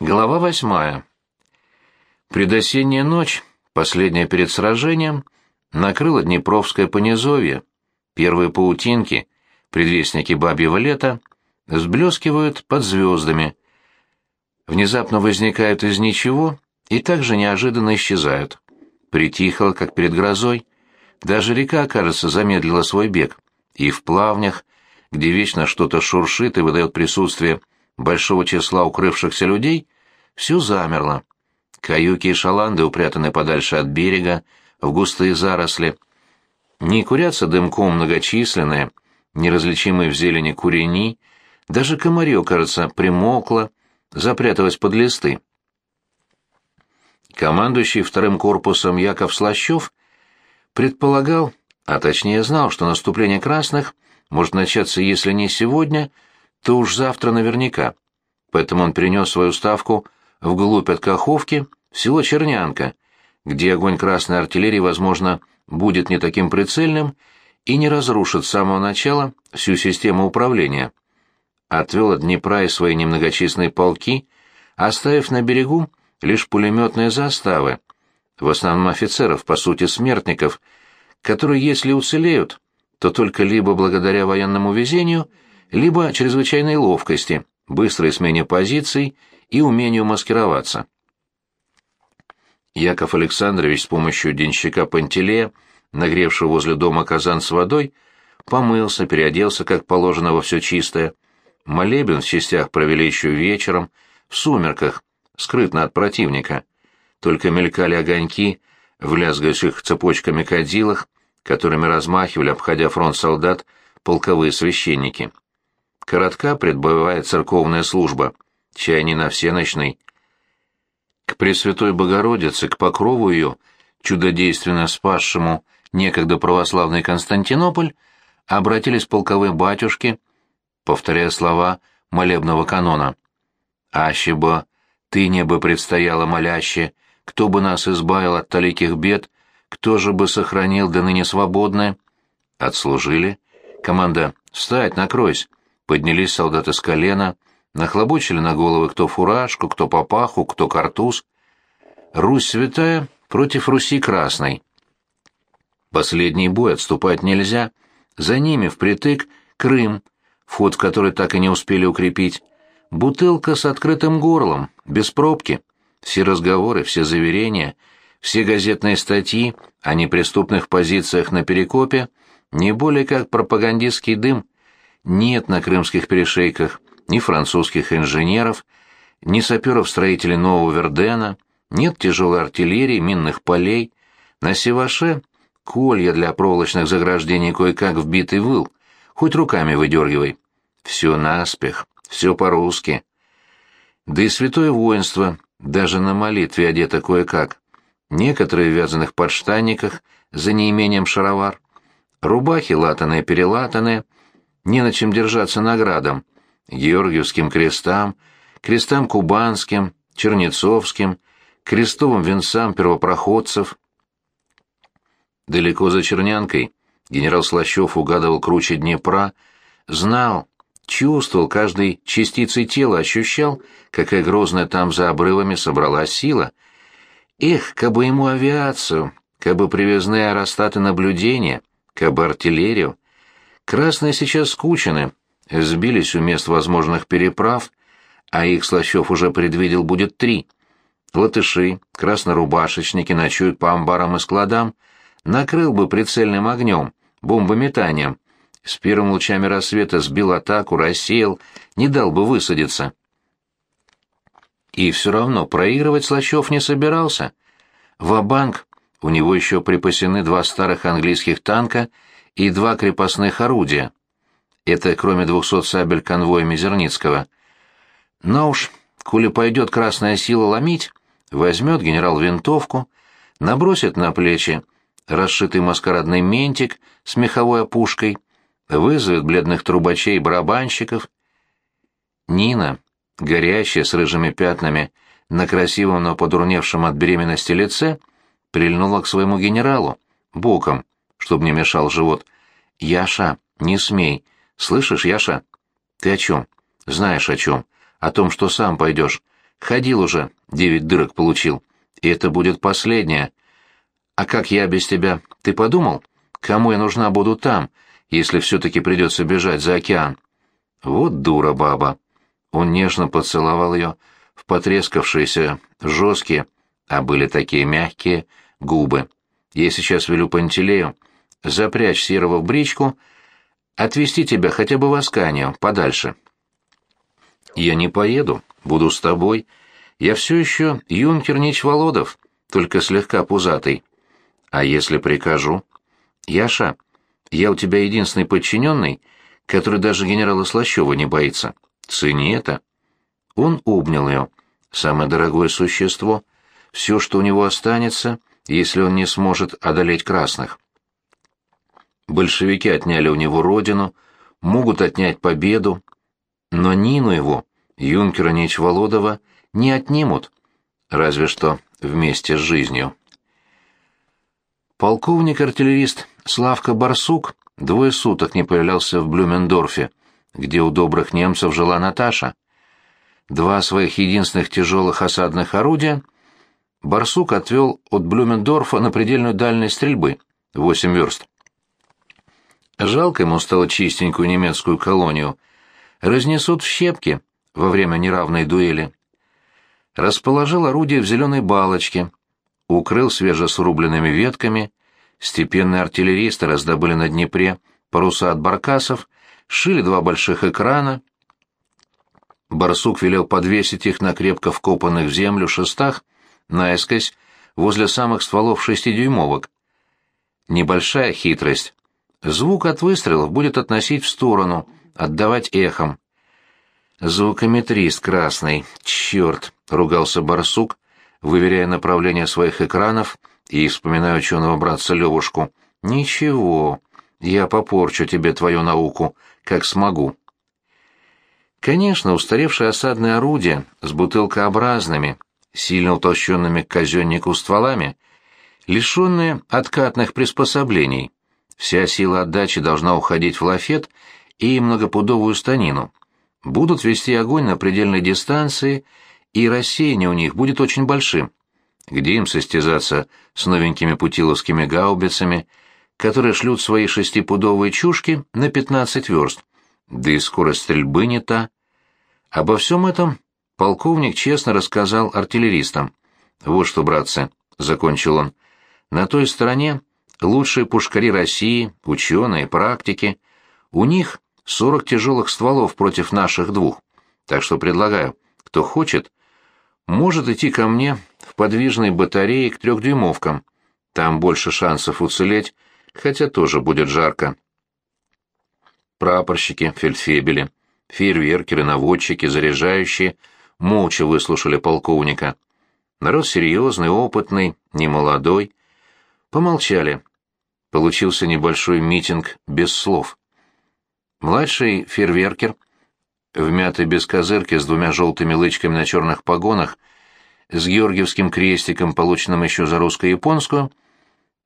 Глава восьмая. Предосенняя ночь, последняя перед сражением, накрыла Днепровское понизовье. Первые паутинки, предвестники бабьего лета, взблескивают под звездами. Внезапно возникают из ничего и также неожиданно исчезают. Притихло, как перед грозой. Даже река, кажется, замедлила свой бег. И в плавнях, где вечно что-то шуршит и выдает присутствие большого числа укрывшихся людей, все замерло. Каюки и шаланды упрятаны подальше от берега, в густые заросли. Не курятся дымком многочисленные, неразличимые в зелени курени, даже комарье, кажется, примокло, запряталось под листы. Командующий вторым корпусом Яков Слащев предполагал, а точнее знал, что наступление красных может начаться, если не сегодня, то уж завтра наверняка. Поэтому он перенес свою ставку вглубь от Каховки в село Чернянка, где огонь красной артиллерии, возможно, будет не таким прицельным и не разрушит с самого начала всю систему управления. Отвел от Днепра и свои немногочисленные полки, оставив на берегу лишь пулеметные заставы, в основном офицеров, по сути смертников, которые, если уцелеют, то только либо благодаря военному везению, либо чрезвычайной ловкости, быстрой смене позиций и умению маскироваться. Яков Александрович с помощью денщика Пантелея, нагревшего возле дома казан с водой, помылся, переоделся, как положено, во все чистое. Молебен в частях провели еще вечером, в сумерках, скрытно от противника. Только мелькали огоньки в лязгающих цепочками кадилах, которыми размахивали, обходя фронт солдат, полковые священники. Коротка предбоевая церковная служба, чай не на всеночный. К Пресвятой Богородице, к покрову ее, чудодейственно спасшему некогда православный Константинополь, обратились полковые батюшки, повторяя слова молебного канона. «Аще бы ты небо предстояло моляще, кто бы нас избавил от таликих бед, кто же бы сохранил до ныне свободное?» Отслужили. Команда «Встать, накройсь!» Поднялись солдаты с колена, нахлобучили на головы кто фуражку, кто папаху, кто картуз. Русь святая против Руси красной. Последний бой отступать нельзя. За ними впритык Крым, вход в который так и не успели укрепить. Бутылка с открытым горлом, без пробки. Все разговоры, все заверения, все газетные статьи о неприступных позициях на Перекопе не более как пропагандистский дым — нет на крымских перешейках ни французских инженеров, ни саперов-строителей Нового Вердена, нет тяжелой артиллерии, минных полей. На Севаше колья для проволочных заграждений кое-как вбитый выл, хоть руками выдергивай. Все наспех, все по-русски. Да и святое воинство даже на молитве одето кое-как. Некоторые в вязаных подштанниках, за неимением шаровар. Рубахи латаные-перелатанные — не на чем держаться наградам, Георгиевским крестам, крестам кубанским, чернецовским, крестовым венцам первопроходцев. Далеко за Чернянкой генерал Слащев угадывал круче Днепра, знал, чувствовал каждой частицей тела, ощущал, какая грозная там за обрывами собралась сила. Эх, кабы ему авиацию, кабы привезные аэростаты наблюдения, кабы артиллерию, Красные сейчас скучены, сбились у мест возможных переправ, а их Слащев уже предвидел будет три. Латыши, краснорубашечники ночуют по амбарам и складам, накрыл бы прицельным огнем, бомбометанием. С первыми лучами рассвета сбил атаку, рассеял, не дал бы высадиться. И все равно проигрывать Слащев не собирался. Ва-банк, у него еще припасены два старых английских танка — и два крепостных орудия. Это кроме двухсот сабель конвоя Мизерницкого. Но уж, коли пойдет красная сила ломить, возьмет генерал винтовку, набросит на плечи расшитый маскарадный ментик с меховой опушкой, вызовет бледных трубачей барабанщиков. Нина, горящая с рыжими пятнами, на красивом, но подурневшем от беременности лице, прильнула к своему генералу, боком, чтобы не мешал живот. «Яша, не смей. Слышишь, Яша?» «Ты о чем?» «Знаешь о чем. О том, что сам пойдешь. Ходил уже, девять дырок получил. И это будет последнее. А как я без тебя? Ты подумал? Кому я нужна буду там, если все-таки придется бежать за океан? Вот дура баба. Он нежно поцеловал ее в потрескавшиеся, жесткие, а были такие мягкие, губы. Я сейчас велю Пантелею запрячь Серого в бричку, отвезти тебя хотя бы в Асканию, подальше. Я не поеду, буду с тобой. Я все еще юнкер Нич Володов, только слегка пузатый. А если прикажу? Яша, я у тебя единственный подчиненный, который даже генерала Слащева не боится. Цени это. Он обнял ее. Самое дорогое существо. Все, что у него останется, если он не сможет одолеть красных. Большевики отняли у него родину, могут отнять победу, но Нину его, юнкера Нечволодова, не отнимут, разве что вместе с жизнью. Полковник-артиллерист Славка Барсук двое суток не появлялся в Блюмендорфе, где у добрых немцев жила Наташа. Два своих единственных тяжелых осадных орудия Барсук отвел от Блюмендорфа на предельную дальность стрельбы — восемь верст. Жалко ему стало чистенькую немецкую колонию. Разнесут в щепки во время неравной дуэли. Расположил орудие в зеленой балочке, укрыл свежесрубленными ветками, степенные артиллеристы раздобыли на Днепре паруса от баркасов, шили два больших экрана. Барсук велел подвесить их на крепко вкопанных в землю шестах, наискось, возле самых стволов шестидюймовок. Небольшая хитрость. Звук от выстрелов будет относить в сторону, отдавать эхом. «Звукометрист красный, черт!» — ругался барсук, выверяя направление своих экранов и вспоминая ученого братца Левушку. «Ничего, я попорчу тебе твою науку, как смогу». Конечно, устаревшие осадные орудия с бутылкообразными, сильно утолщенными к казеннику стволами, лишенные откатных приспособлений. Вся сила отдачи должна уходить в лафет и многопудовую станину. Будут вести огонь на предельной дистанции, и рассеяние у них будет очень большим. Где им состязаться с новенькими путиловскими гаубицами, которые шлют свои шестипудовые чушки на 15 верст? Да и скорость стрельбы не та. Обо всем этом полковник честно рассказал артиллеристам. «Вот что, братцы», — закончил он, — «на той стороне лучшие пушкари России, ученые, практики. У них 40 тяжелых стволов против наших двух. Так что предлагаю, кто хочет, может идти ко мне в подвижной батарее к трехдюймовкам. Там больше шансов уцелеть, хотя тоже будет жарко. Прапорщики, фельдфебели, фейерверкеры, наводчики, заряжающие молча выслушали полковника. Народ серьезный, опытный, немолодой. Помолчали. Получился небольшой митинг без слов. Младший фейерверкер, в мятой бескозырке с двумя желтыми лычками на черных погонах, с георгиевским крестиком, полученным еще за русско-японскую,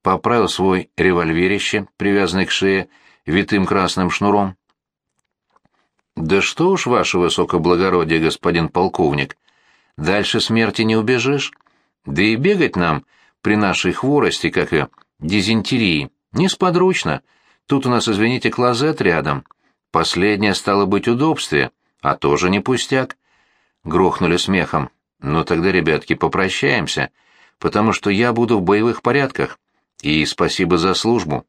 поправил свой револьверище, привязанный к шее витым красным шнуром. «Да что уж, ваше высокоблагородие, господин полковник, дальше смерти не убежишь. Да и бегать нам при нашей хворости, как и дизентерии, несподручно. Тут у нас, извините, клозет рядом. Последнее стало быть удобствие, а тоже не пустяк». Грохнули смехом. «Ну тогда, ребятки, попрощаемся, потому что я буду в боевых порядках. И спасибо за службу».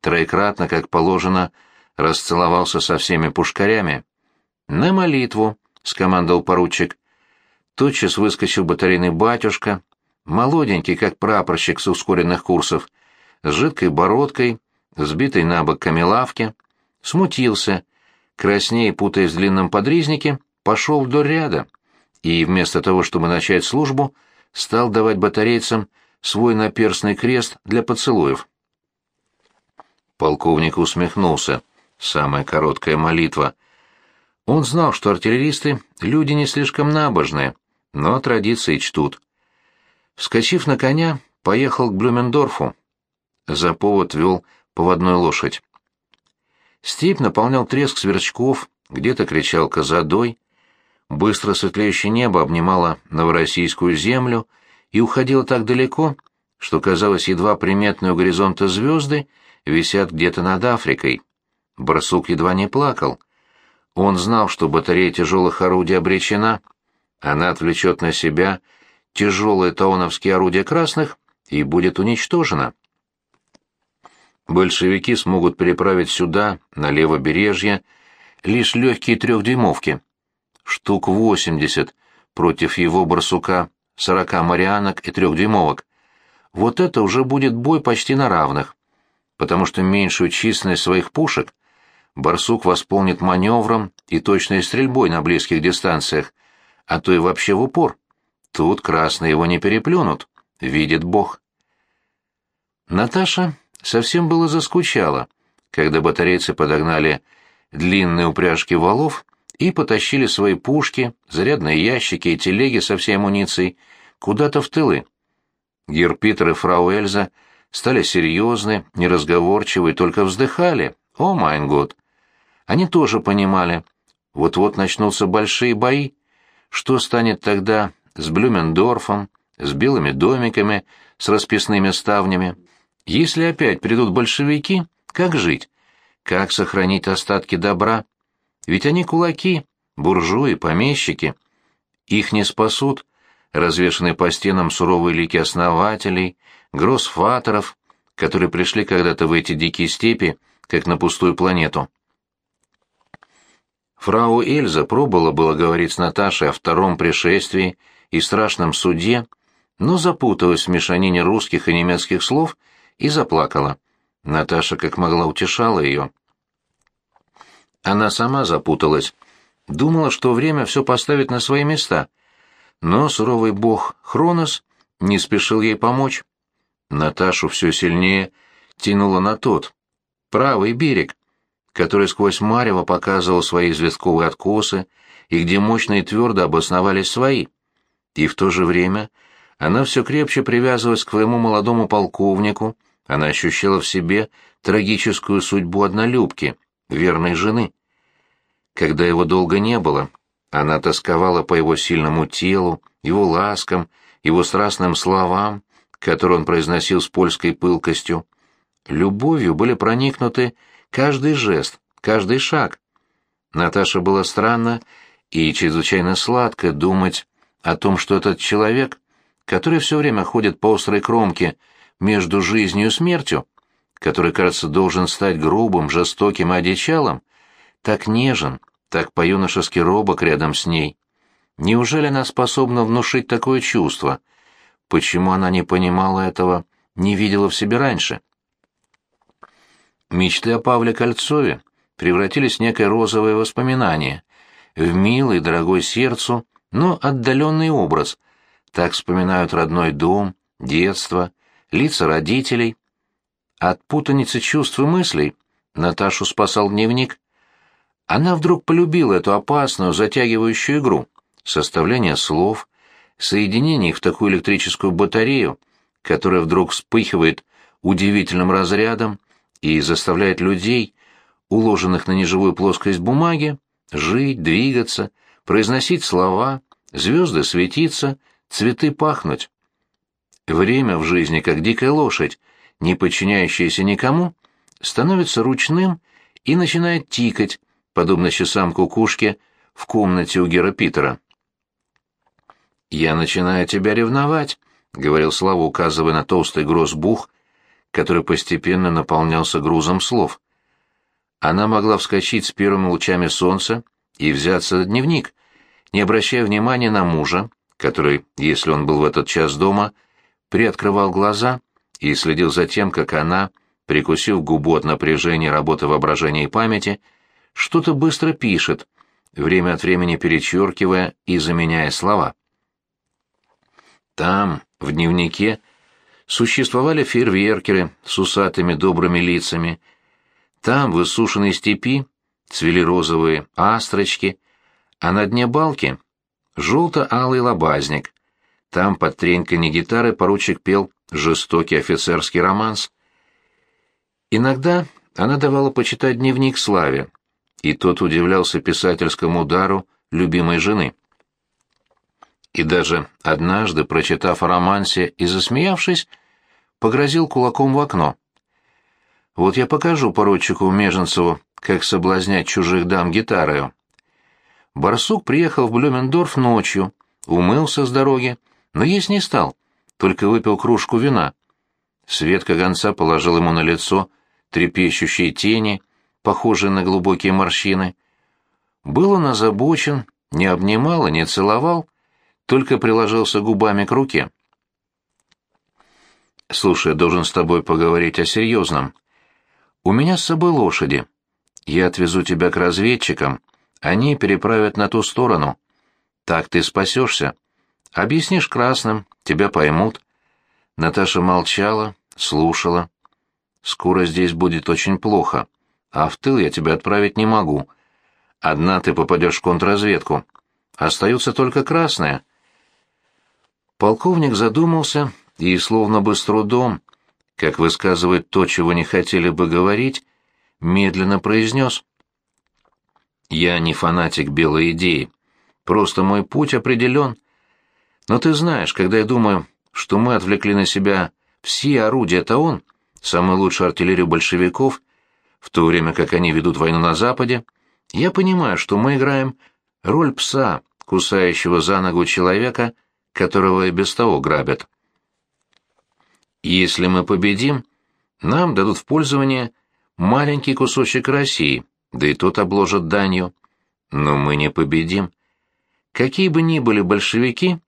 Троекратно, как положено, — расцеловался со всеми пушкарями. «На молитву», — скомандовал поручик. Тотчас выскочил батарейный батюшка, молоденький, как прапорщик с ускоренных курсов, с жидкой бородкой, сбитой на бок камелавки, смутился, краснее путаясь в длинном подризнике, пошел вдоль ряда и, вместо того, чтобы начать службу, стал давать батарейцам свой наперстный крест для поцелуев. Полковник усмехнулся самая короткая молитва. Он знал, что артиллеристы — люди не слишком набожные, но традиции чтут. Вскочив на коня, поехал к Блюмендорфу. За повод вел поводной лошадь. Степь наполнял треск сверчков, где-то кричал козадой. Быстро светлеющее небо обнимало новороссийскую землю и уходило так далеко, что, казалось, едва приметные у горизонта звезды висят где-то над Африкой. Барсук едва не плакал. Он знал, что батарея тяжелых орудий обречена. Она отвлечет на себя тяжелые таоновские орудия красных и будет уничтожена. Большевики смогут переправить сюда, на левобережье, лишь легкие трехдюймовки. Штук восемьдесят против его барсука, сорока марианок и трехдюймовок. Вот это уже будет бой почти на равных, потому что меньшую численность своих пушек барсук восполнит маневром и точной стрельбой на близких дистанциях, а то и вообще в упор. Тут красные его не переплюнут, видит Бог. Наташа совсем было заскучала, когда батарейцы подогнали длинные упряжки волов и потащили свои пушки, зарядные ящики и телеги со всей амуницией куда-то в тылы. Герр Питер и фрау Эльза стали серьезны, неразговорчивы и только вздыхали. O, mein Gott! Они тоже понимали. Вот-вот начнутся большие бои. Что станет тогда с Блюмендорфом, с белыми домиками, с расписными ставнями? Если опять придут большевики, как жить? Как сохранить остатки добра? Ведь они кулаки, буржуи, помещики. Их не спасут развешанные по стенам суровые лики основателей, гроссфатеров, которые пришли когда-то в эти дикие степи, как на пустую планету. Фрау Эльза пробовала было говорить с Наташей о втором пришествии и страшном суде, но запуталась в мешанине русских и немецких слов и заплакала. Наташа как могла утешала ее. Она сама запуталась. Думала, что время все поставит на свои места. Но суровый бог Хронос не спешил ей помочь. Наташу все сильнее тянуло на тот, правый берег, который сквозь марево показывал свои известковые откосы, и где мощно и твердо обосновались свои. И в то же время она все крепче привязывалась к своему молодому полковнику, она ощущала в себе трагическую судьбу однолюбки, верной жены. Когда его долго не было, она тосковала по его сильному телу, его ласкам, его страстным словам, которые он произносил с польской пылкостью. Любовью были проникнуты каждый жест, каждый шаг. Наташе было странно и чрезвычайно сладко думать о том, что этот человек, который все время ходит по острой кромке между жизнью и смертью, который, кажется, должен стать грубым, жестоким и одичалым, так нежен, так по-юношески робок рядом с ней. Неужели она способна внушить такое чувство? Почему она не понимала этого, не видела в себе раньше? Мечты о Павле Кольцове превратились в некое розовое воспоминание, в милый, дорогой сердцу, но отдаленный образ. Так вспоминают родной дом, детство, лица родителей. От путаницы чувств и мыслей Наташу спасал дневник. Она вдруг полюбила эту опасную, затягивающую игру, составление слов, соединение их в такую электрическую батарею, которая вдруг вспыхивает удивительным разрядом и заставляет людей, уложенных на неживую плоскость бумаги, жить, двигаться, произносить слова, звезды светиться, цветы пахнуть. Время в жизни, как дикая лошадь, не подчиняющаяся никому, становится ручным и начинает тикать, подобно часам кукушки в комнате у Гера Питера. «Я начинаю тебя ревновать», — говорил Слава, указывая на толстый грозбух, который постепенно наполнялся грузом слов. Она могла вскочить с первыми лучами солнца и взяться за дневник, не обращая внимания на мужа, который, если он был в этот час дома, — приоткрывал глаза и следил за тем, как она, прикусив губу от напряжения работы воображения и памяти, что-то быстро пишет, время от времени перечеркивая и заменяя слова. Там, в дневнике, существовали фейерверкеры с усатыми добрыми лицами. Там, в иссушенной степи, цвели розовые астрочки, а на дне балки — желто-алый лобазник, там под треньканье гитары поручик пел жестокий офицерский романс. Иногда она давала почитать дневник Славе, и тот удивлялся писательскому удару любимой жены. И даже однажды, прочитав о романсе и засмеявшись, погрозил кулаком в окно. «Вот я покажу поручику Меженцеву, как соблазнять чужих дам гитарою». Барсук приехал в Блюмендорф ночью, умылся с дороги, но есть не стал, только выпил кружку вина. Светка гонца положил ему на лицо трепещущие тени, похожие на глубокие морщины. Был он озабочен, не обнимал и не целовал, только приложился губами к руке. «Слушай, я должен с тобой поговорить о серьезном. У меня с собой лошади. Я отвезу тебя к разведчикам, они переправят на ту сторону. Так ты спасешься. Объяснишь красным, тебя поймут». Наташа молчала, слушала. «Скоро здесь будет очень плохо, а в тыл я тебя отправить не могу. Одна ты попадешь в контрразведку. Остаются только красные. Полковник задумался и, словно бы с трудом, как высказывает то, чего не хотели бы говорить, медленно произнес. «Я не фанатик белой идеи. Просто мой путь определен. Но ты знаешь, когда я думаю, что мы отвлекли на себя все орудия ТАОН, самую лучшую артиллерию большевиков, в то время как они ведут войну на Западе, я понимаю, что мы играем роль пса, кусающего за ногу человека — которого и без того грабят. Если мы победим, нам дадут в пользование маленький кусочек России, да и тот обложат данью. Но мы не победим. Какие бы ни были большевики,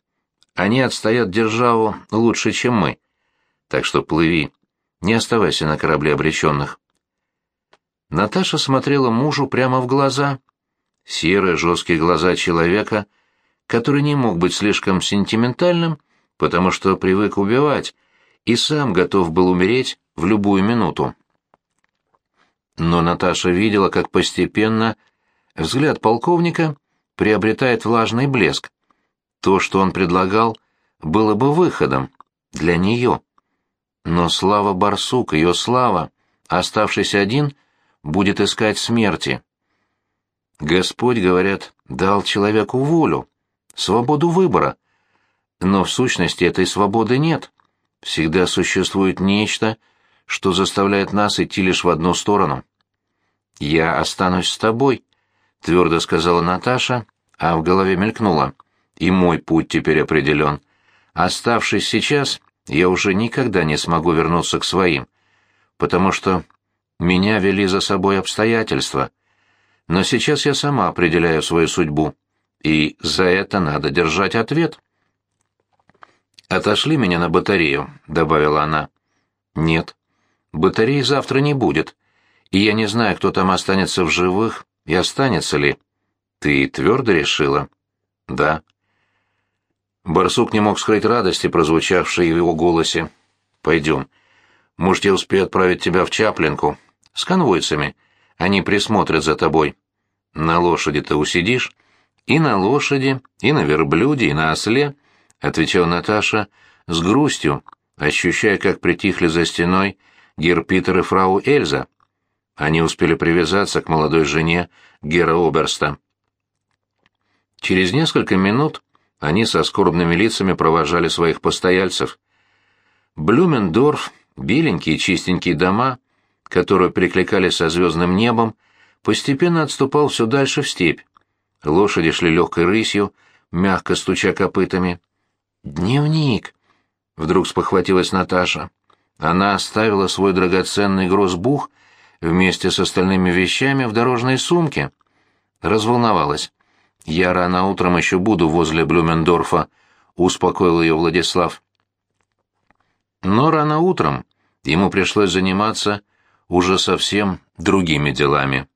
они отстоят державу лучше, чем мы. Так что плыви, не оставайся на корабле обреченных. Наташа смотрела мужу прямо в глаза. Серые жесткие глаза человека — который не мог быть слишком сентиментальным, потому что привык убивать и сам готов был умереть в любую минуту. Но Наташа видела, как постепенно взгляд полковника приобретает влажный блеск. То, что он предлагал, было бы выходом для нее. Но Слава Барсук, ее Слава, оставшись один, будет искать смерти. Господь, говорят, дал человеку волю, свободу выбора. Но в сущности этой свободы нет. Всегда существует нечто, что заставляет нас идти лишь в одну сторону. «Я останусь с тобой», — твердо сказала Наташа, а в голове мелькнуло. «И мой путь теперь определен. Оставшись сейчас, я уже никогда не смогу вернуться к своим, потому что меня вели за собой обстоятельства. Но сейчас я сама определяю свою судьбу и за это надо держать ответ. «Отошли меня на батарею», — добавила она. «Нет, батареи завтра не будет, и я не знаю, кто там останется в живых и останется ли. Ты твердо решила?» «Да». Барсук не мог скрыть радости, прозвучавшей в его голосе. «Пойдем. Может, я успею отправить тебя в Чаплинку. С конвойцами. Они присмотрят за тобой. На лошади ты усидишь?» «И на лошади, и на верблюде, и на осле», — отвечала Наташа с грустью, ощущая, как притихли за стеной Гер Питер и фрау Эльза. Они успели привязаться к молодой жене Гера Оберста. Через несколько минут они со скорбными лицами провожали своих постояльцев. Блюмендорф, беленькие чистенькие дома, которые перекликались со звездным небом, постепенно отступал все дальше в степь. Лошади шли легкой рысью, мягко стуча копытами. «Дневник!» — вдруг спохватилась Наташа. Она оставила свой драгоценный грозбух вместе с остальными вещами в дорожной сумке. Разволновалась. «Я рано утром еще буду возле Блюмендорфа», — успокоил ее Владислав. Но рано утром ему пришлось заниматься уже совсем другими делами.